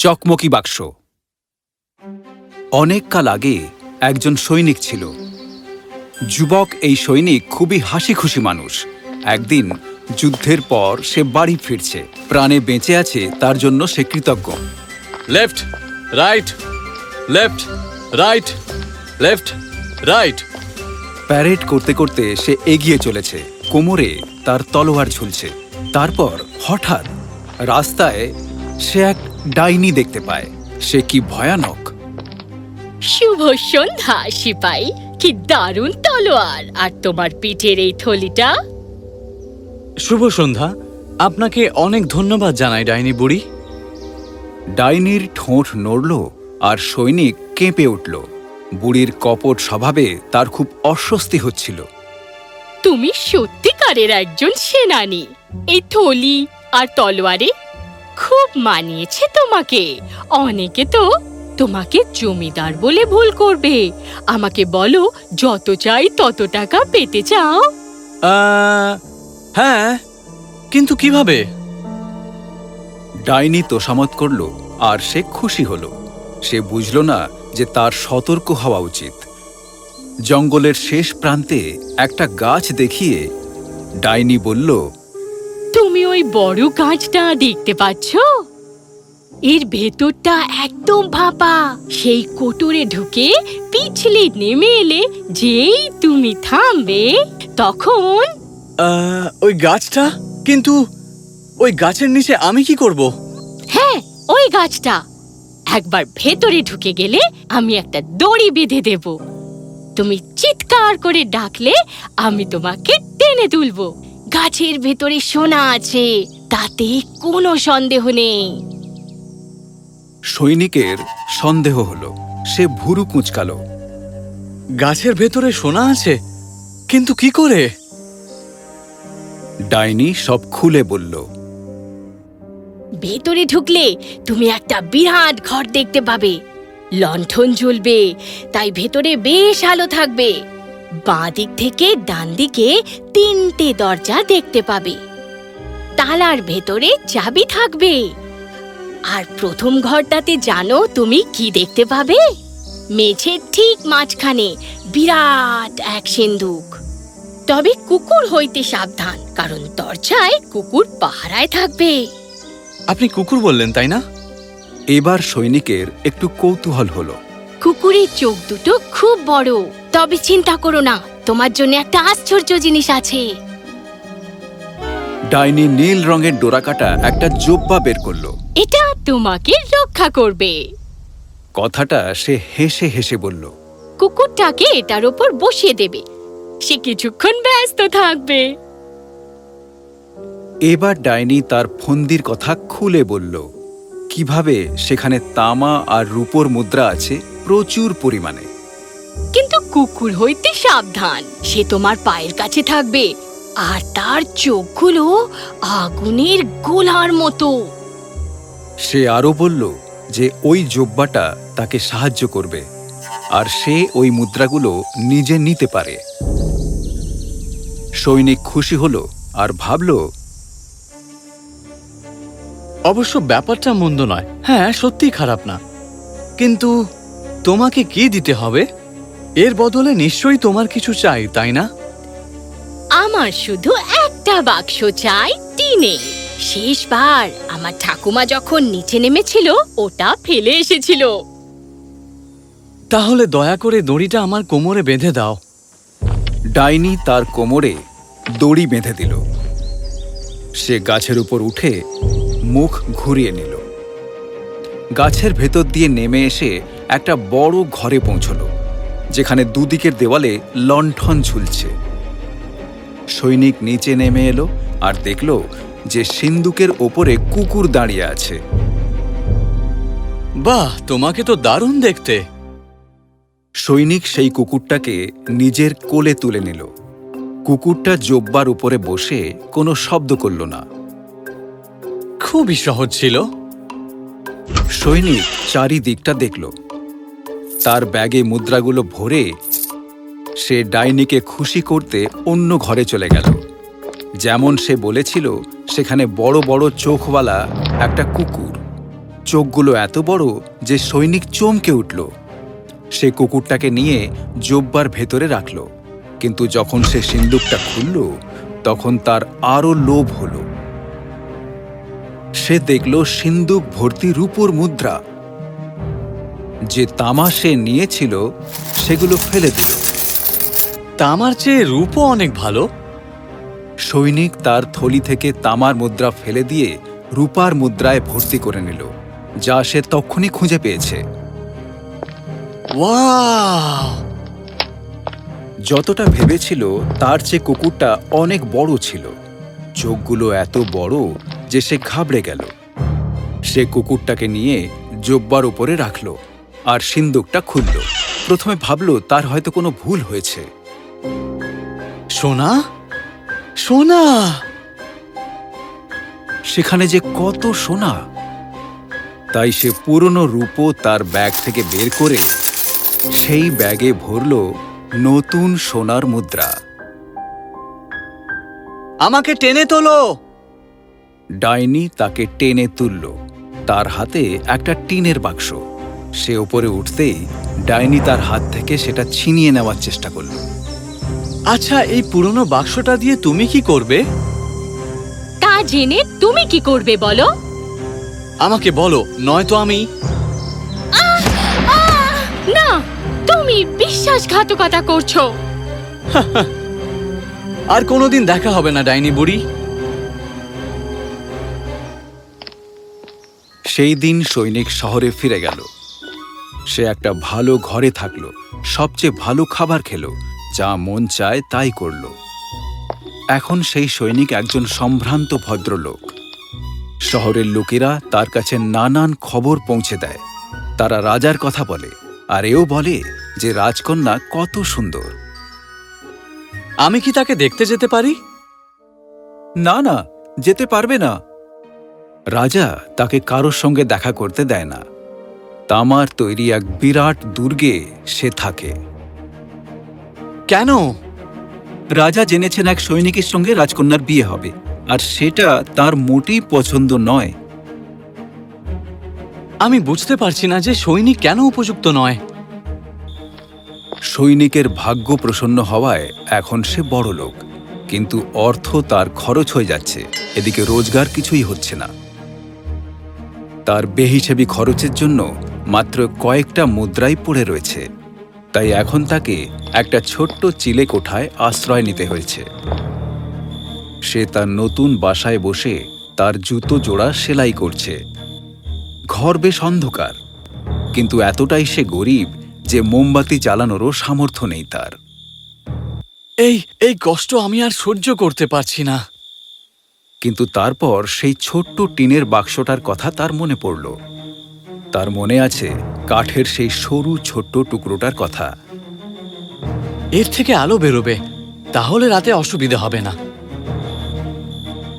চকমকি বাক্স। অনেক কাল আগে একজন সৈনিক ছিল। যুবক এই সৈনিক খুবই হাসি খুশি মানুষ। একদিন যুদ্ধের পর সে বাড়ি ফিরছে। প্রাণে বেঁচে আছে তার জন্য সে কৃতজ্ঞ। Left right left right left right parade করতে করতে সে এগিয়ে চলেছে। কোমরে তার তলোয়ার ঝুলছে। তারপর হঠাৎ রাস্তায় সে এক ডাইনি দেখতে পায়। সে কি ভয়ানক? শুভ সন্ধ্যা সিপাই। কি দারুণ তলোয়ার। আর তোমার পিঠের এই থলিটা? শুভ সন্ধ্যা আপনাকে অনেক ধন্যবাদ জানাই ডাইনি বুড়ি। ডাইনির ঠোঁট নড়ল আর সৈনিক কেঁপে উঠল। বুড়ির কপট স্বভাবে তার খুব অস্বস্তি হচ্ছিল। তুমি সত্যিকারের একজন সেনানী। এই থলি আর তলোয়ারে খুব মানিয়েছে তোমাকে। অনেকে তো তোমাকে জমিদার বলে ভুল করবে। আমাকে বলো, যত চাই তত টাকা পেতে চাও। হ্যাঁ কিন্তু কীভাবে? ডাইনি তোষামত করল, আর সে খুশি হল। সে বুঝল না যে তার সতর্ক হওয়া উচিত। জঙ্গলের শেষ প্রান্তে একটা গাছ দেখিয়ে ডাইনি বলল তুমি ওই বড় গাছটা দেখতে পাচ্ছ? এর ভেতরটা একদম ফাঁপা। সেই কোটরে ঢুকে পিছলে নেমে এলে যেই তুমি থামবে তখন ওই গাছটা? কিন্তু ওই গাছের নিচে আমি কি করব? হ্যাঁ ওই গাছটা। একবার ভেতরে ঢুকে গেলে আমি একটা দড়ি বেঁধে দেব। তুমি চিৎকার করে ডাকলে আমি তোমাকে টেনে তুলবো। গাছের ভেতরে সোনা আছে তাতে কোনো সন্দেহ নেই। সৈনিকের সন্দেহ হল সে ভুরু কুঁচকাল। গাছের ভেতরে সোনা আছে কিন্তু কি করে? ডাইনি সব খুলে বলল ভেতরে ঢুকলে তুমি একটা বিরাট ঘর দেখতে পাবে। লণ্ঠন জ্বলবে তাই ভেতরে বেশ আলো থাকবে। দিক থেকে ডান দিকে তিনটে দরজা দেখতে পাবে। তালার ভেতরে চাবি থাকবে। আর প্রথম ঘরটাতে জানো তুমি কি দেখতে পাবে? মেঝের ঠিক মাঝখানে বিরাট এক সিন্ধুক তবে কুকুর হইতে সাবধান, কারণ দরজায় কুকুর পাহারায় থাকবে। আপনি কুকুর বললেন, তাই না? এবার সৈনিকের একটু কৌতূহল হলো। কুকুরের চোখ দুটো খুব বড়। তবে চিন্তা করো না তোমার জন্য একটা আশ্চর্য জিনিস আছে। ডাইনি নীল রঙের ডোরাকাটা একটা জোব্বা বের করল। এটা তোমাকে রক্ষা করবে। কথাটা সে হেসে হেসে বলল। কুকুরটাকে এটার ওপর বসিয়ে দেবে। সে কিছুক্ষণ ব্যস্ত থাকবে। এবার ডাইনি তার ফন্দির কথা খুলে বলল কীভাবে সেখানে তামা আর রূপোর মুদ্রা আছে? প্রচুর পরিমাণে। কিন্তু কুকুর হইতে সাবধান সে তোমার পায়ের কাছে থাকবে আর তার চোখগুলো আগুনের গোলার মতো। সে আরও বলল যে ওই জোব্বাটা তাকে সাহায্য করবে আর সে ওই মুদ্রাগুলো নিজে নিতে পারে। সৈনিক খুশি হলো আর ভাবল অবশ্য ব্যাপারটা মন্দ নয়। হ্যাঁ সত্যিই খারাপ না। কিন্তু তোমাকে কি দিতে হবে? এর বদলে নিশ্চয়ই তোমার কিছু চাই তাই না? আমার শুধু একটা বাক্স চাই টিনে। শেষবার আমার ঠাকুমা যখন নিচে নেমেছিল ওটা ফেলে এসেছিল। তাহলে দয়া করে দড়িটা আমার কোমরে বেঁধে দাও। ডাইনি তার কোমরে দড়ি বেঁধে দিল। সে গাছের উপর উঠে মুখ ঘুরিয়ে নিল। গাছের ভেতর দিয়ে নেমে এসে একটা বড় ঘরে পৌঁছল যেখানে দুদিকের দেওয়ালে লণ্ঠন ঝুলছে। সৈনিক নিচে নেমে এলো আর দেখল যে সিন্দুকের ওপরে কুকুর দাঁড়িয়ে আছে। বাহ তোমাকে তো দারুণ দেখতে। সৈনিক সেই কুকুরটাকে নিজের কোলে তুলে নিল। কুকুরটা জোব্বার উপরে বসে কোনো শব্দ করল না। খুবই সহজ ছিল। সৈনিক চারিদিকটা দেখল। তার ব্যাগে মুদ্রাগুলো ভরে সে ডাইনিকে খুশি করতে অন্য ঘরে চলে গেল। যেমন সে বলেছিল, সেখানে বড় বড় চোখওয়ালা একটা কুকুর। চোখগুলো এত বড় যে সৈনিক চমকে উঠল। সে কুকুরটাকে নিয়ে জোব্বার ভেতরে রাখল। কিন্তু যখন সে সিন্দুকটা খুলল, তখন তার আরও লোভ হল। সে দেখল সিন্দুক ভর্তি রূপোর মুদ্রা। যে তামা সে নিয়েছিল, সেগুলো ফেলে দিল। তামার চেয়ে রূপও অনেক ভালো। সৈনিক তার থলি থেকে তামার মুদ্রা ফেলে দিয়ে রূপার মুদ্রায় ভর্তি করে নিল, যা সে তক্ষুনি খুঁজে পেয়েছে। যতটা ভেবেছিল, তার চেয়ে কুকুরটা অনেক বড় ছিল। চোখগুলো এত বড় যে সে ঘাবড়ে গেল। সে কুকুরটাকে নিয়ে জব্বার উপরে রাখল। আর সিন্দুকটা খুলল। প্রথমে ভাবল তার হয়তো কোনো ভুল হয়েছে। সোনা? সোনা? সেখানে যে কত সোনা? তাই সে পুরনো রূপো তার ব্যাগ থেকে বের করে সেই ব্যাগে ভরল নতুন সোনার মুদ্রা। আমাকে টেনে তোলো! ডাইনি তাকে টেনে তুলল। তার হাতে একটা টিনের বাক্স। সে ওপরে উঠতেই ডাইনি তার হাত থেকে সেটা ছিনিয়ে নেওয়ার চেষ্টা করল। আচ্ছা এই পুরনো বাক্সটা দিয়ে তুমি কি করবে? তা জেনে তুমি কি করবে বলো? আমাকে বলো নয়তো আমি। না তুমি বিশ্বাসঘাতকতা করছ। আর কোনোদিন দেখা হবে না ডাইনি বুড়ি। সেই দিন সৈনিক শহরে ফিরে গেল। সে একটা ভালো ঘরে থাকল, সবচেয়ে ভালো খাবার খেলো, যা মন চায় তাই করল। এখন সেই সৈনিক একজন সম্ভ্রান্ত ভদ্রলোক। শহরের লোকেরা তার কাছে নানান খবর পৌঁছে দেয়। তারা রাজার কথা বলে, আর এও বলে যে রাজকন্যা কত সুন্দর। আমি কি তাকে দেখতে যেতে পারি? না না, যেতে পারবে না। রাজা তাকে কারোর সঙ্গে দেখা করতে দেয় না। তামার তৈরি এক বিরাট দুর্গে সে থাকে। কেন? রাজা জেনেছেন এক সৈনিকের সঙ্গে রাজকন্যার বিয়ে হবে আর সেটা তার মোটেই পছন্দ নয়। আমি বুঝতে পারছি না যে সৈনিক কেন উপযুক্ত নয়। সৈনিকের ভাগ্য প্রসন্ন হওয়ায় এখন সে বড় লোক কিন্তু অর্থ তার খরচ হয়ে যাচ্ছে এদিকে রোজগার কিছুই হচ্ছে না। তার বেহিসেবি খরচের জন্য মাত্র কয়েকটা মুদ্রাই পড়ে রয়েছে। তাই এখন তাকে একটা ছোট্ট চিলে কোঠায় আশ্রয় নিতে হয়েছে। সে তার নতুন বাসায় বসে তার জুতো জোড়া সেলাই করছে। ঘর বেশ অন্ধকার কিন্তু এতটাই সে গরিব যে মোমবাতি জ্বালানোরও সামর্থ্য নেই তার। এই এই কষ্ট আমি আর সহ্য করতে পারছি না। কিন্তু তারপর সেই ছোট্ট টিনের বাক্সটার কথা তার মনে পড়ল। তার মনে আছে কাঠের সেই সরু ছোট্ট টুকরোটার কথা। এর থেকে আলো বেরোবে তাহলে রাতে অসুবিধা হবে না।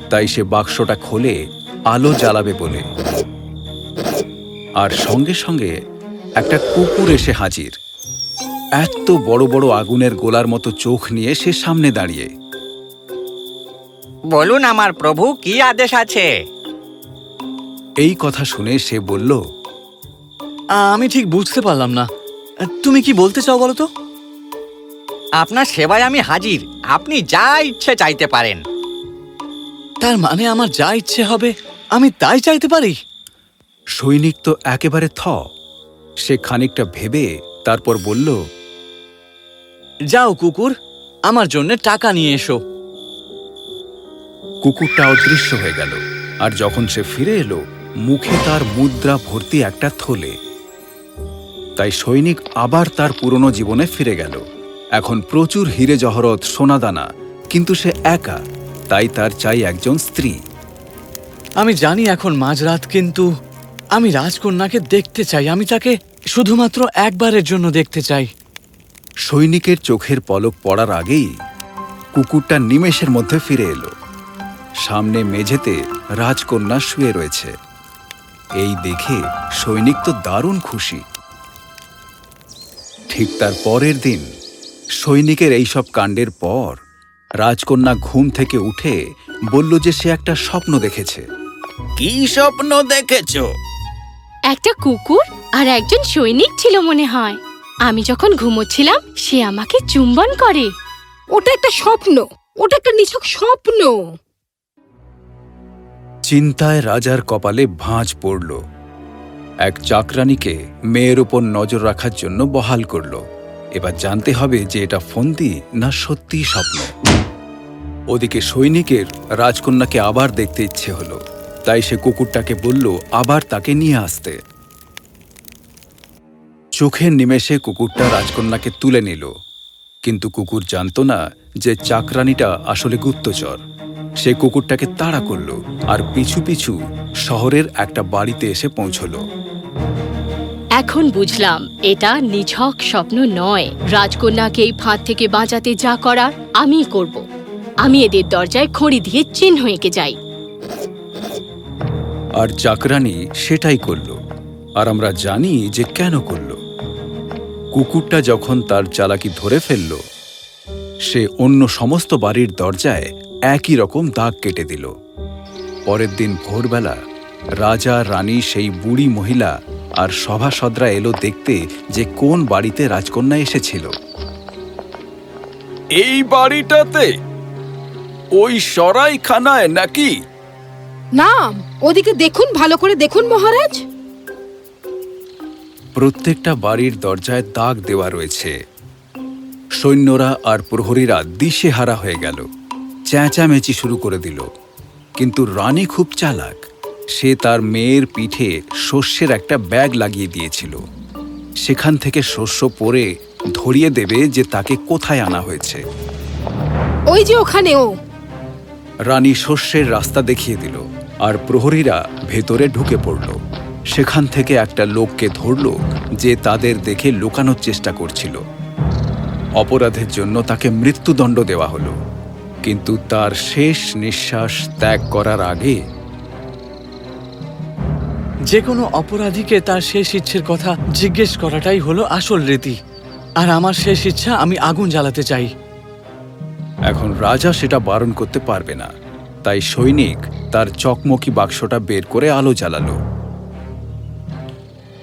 তাই সে বাক্সটা খোলে আলো জ্বালাবে বলে। আর সঙ্গে সঙ্গে একটা কুকুর এসে হাজির। এত বড় বড় আগুনের গোলার মতো চোখ নিয়ে সে সামনে দাঁড়িয়ে। বলুন আমার প্রভু কি আদেশ আছে? এই কথা শুনে সে বলল আমি ঠিক বুঝতে পারলাম না। তুমি কি বলতে চাও বলো তো? আপনার সেবায় আমি হাজির। আপনি যা ইচ্ছে চাইতে পারেন। তার মানে আমার যা ইচ্ছে হবে আমি তাই চাইতে পারি? সৈনিক তো একেবারে থ। সে খানিকটা ভেবে তারপর বলল যাও কুকুর আমার জন্য টাকা নিয়ে এসো। কুকুরটা অদৃশ্য হয়ে গেল আর যখন সে ফিরে এলো মুখে তার মুদ্রা ভর্তি একটা থলে। তাই সৈনিক আবার তার পুরনো জীবনে ফিরে গেল। এখন প্রচুর হিরে জহরত সোনাদানা কিন্তু সে একা তাই তার চাই একজন স্ত্রী। আমি জানি এখন মাঝরাত কিন্তু আমি রাজকন্যাকে দেখতে চাই। আমি তাকে শুধুমাত্র একবারের জন্য দেখতে চাই। সৈনিকের চোখের পলক পড়ার আগেই কুকুরটা নিমেষের মধ্যে ফিরে এলো। সামনে মেঝেতে রাজকন্যা শুয়ে রয়েছে। এই দেখে সৈনিক তো দারুণ খুশি। ঠিক তার পরের দিন সৈনিকের এইসব কাণ্ডের পর রাজকন্যা ঘুম থেকে উঠে বলল যে সে একটা স্বপ্ন দেখেছে। কি স্বপ্ন দেখেছ? একটা কুকুর আর একজন সৈনিক ছিল মনে হয়। আমি যখন ঘুমোচ্ছিলাম সে আমাকে চুম্বন করে। ওটা একটা স্বপ্ন। ওটা একটা নিছক স্বপ্ন। চিন্তায় রাজার কপালে ভাঁজ পড়ল। এক চাকরানীকে মেয়ের ওপর নজর রাখার জন্য বহাল করল। এবার জানতে হবে যে এটা ফন্দি না সত্যি স্বপ্ন। ওদিকে সৈনিকের রাজকন্যাকে আবার দেখতে ইচ্ছে হলো। তাই সে কুকুরটাকে বলল, আবার তাকে নিয়ে আসতে। চোখের নিমেষে কুকুরটা রাজকন্যাকে তুলে নিল। কিন্তু কুকুর জানতো না যে চাকরানীটা আসলে গুপ্তচর। সে কুকুরটাকে তাড়া করল আর পিছু পিছু শহরের একটা বাড়িতে এসে পৌঁছল। এখন বুঝলাম এটা নিছক স্বপ্ন নয়। রাজকন্যাকে এই ফাঁদ থেকে বাঁচাতে যা করার আমিই করব। আমি এদের দরজায় খড়ি দিয়ে চিহ্ন এঁকে যাই। আর চাকরানী সেটাই করল। আর আমরা জানি যে কেন করল। কুকুরটা যখন তার চালাকি ধরে ফেলল সে অন্য সমস্ত বাড়ির দরজায় একই রকম দাগ কেটে দিল। পরের দিন ভোরবেলা রাজা রানী সেই বুড়ি মহিলা আর সভাসদরা এলো দেখতে যে কোন বাড়িতে রাজকন্যা এসেছিল। এই বাড়িটাতে? ওই সরাইখানায় নাকি? না ওদিকে দেখুন ভালো করে দেখুন মহারাজ। প্রত্যেকটা বাড়ির দরজায় দাগ দেওয়া রয়েছে। সৈন্যরা আর প্রহরীরা দিশেহারা হয়ে গেল। চেঁচামেচি শুরু করে দিল। কিন্তু রানী খুব চালাক। সে তার মেয়ের পিঠে শস্যের একটা ব্যাগ লাগিয়ে দিয়েছিল। সেখান থেকে শস্য পরে ধরিয়ে দেবে যে তাকে কোথায় আনা হয়েছে। ওই যে ওখানে ও। রানী শস্যের রাস্তা দেখিয়ে দিল আর প্রহরীরা ভেতরে ঢুকে পড়ল। সেখান থেকে একটা লোককে ধরল যে তাদের দেখে লুকানোর চেষ্টা করছিল। অপরাধের জন্য তাকে মৃত্যুদণ্ড দেওয়া হলো। কিন্তু তার শেষ নিঃশ্বাস ত্যাগ করার আগে যে কোনো অপরাধীকে তার শেষ ইচ্ছের কথা জিজ্ঞেস করাটাই হলো আসল রীতি। আর আমার শেষ ইচ্ছা আমি আগুন জ্বালাতে চাই। এখন রাজা সেটা বারণ করতে পারবে না। তাই সৈনিক তার চকমকি বাক্সটা বের করে আলো জ্বালালো।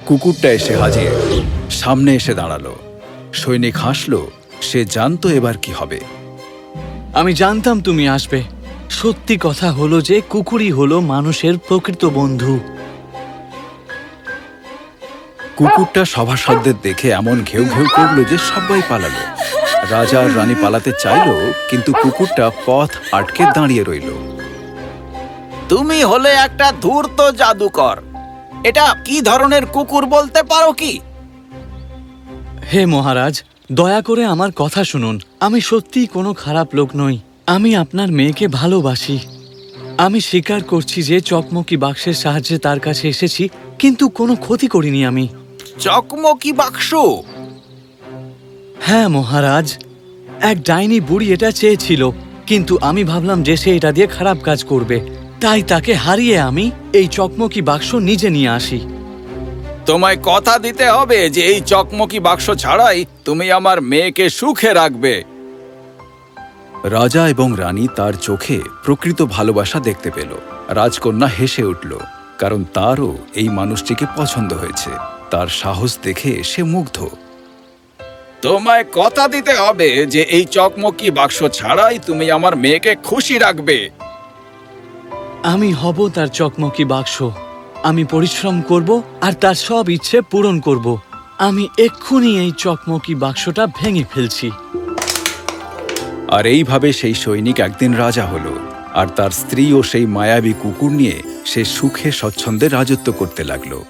কুকুরটা এসে হাজির। সামনে এসে দাঁড়াল। সৈনিক হাসলো। সে জানতো এবার কি হবে। আমি জানতাম তুমি আসবে। সত্যি কথা হলো যে কুকুরই হলো মানুষের প্রকৃত বন্ধু। কুকুরটা সভাসদদের দেখে এমন ঘেউ ঘেউ করল যে সবাই পালালো। রাজা আর রানী পালাতে চাইলো কিন্তু কুকুরটা পথ আটকে দাঁড়িয়ে রইল। তুমি হলে একটা ধূর্ত জাদুকর। এটা কি ধরনের কুকুর বলতে পারো কি? হে মহারাজ দয়া করে আমার কথা শুনুন। আমি সত্যিই কোনো খারাপ লোক নই। আমি আপনার মেয়েকে ভালোবাসি। আমি স্বীকার করছি যে চকমকি বাক্সের সাহায্যে তার কাছে এসেছি কিন্তু কোনো ক্ষতি করিনি আমি। চকমকি বাক্স? হ্যাঁ মহারাজ। এক ডাইনি বুড়ি এটা চেয়েছিল কিন্তু আমি ভাবলাম যে সে এটা দিয়ে খারাপ কাজ করবে। তাই তাকে হারিয়ে আমি এই চকমকি বাক্স নিজে নিয়ে আসি। তোমায় কথা দিতে হবে যে এই চকমকি বাক্স ছাড়াই তুমি আমার মেয়েকে সুখে রাখবে। রাজা এবং রানী তার চোখে প্রকৃত ভালোবাসা দেখতে পেল। রাজকন্যা হেসে উঠল, কারণ তারও এই মানুষটিকে পছন্দ হয়েছে। তার সাহস দেখে সে মুগ্ধ। তোমায় কথা দিতে হবে যে এই চকমকি বাক্স ছাড়াই তুমি আমার মেয়েকে খুশি রাখবে। আমি হব তার চকমকি বাক্স। আমি পরিশ্রম করব আর তার সব ইচ্ছে পূরণ করব। আমি এক্ষুনি এই চকমকি বাক্সটা ভেঙে ফেলছি। আর এইভাবে সেই সৈনিক একদিন রাজা হলো, আর তার স্ত্রী ও সেই মায়াবী কুকুর নিয়ে সে সুখে, স্বচ্ছন্দে রাজত্ব করতে লাগল।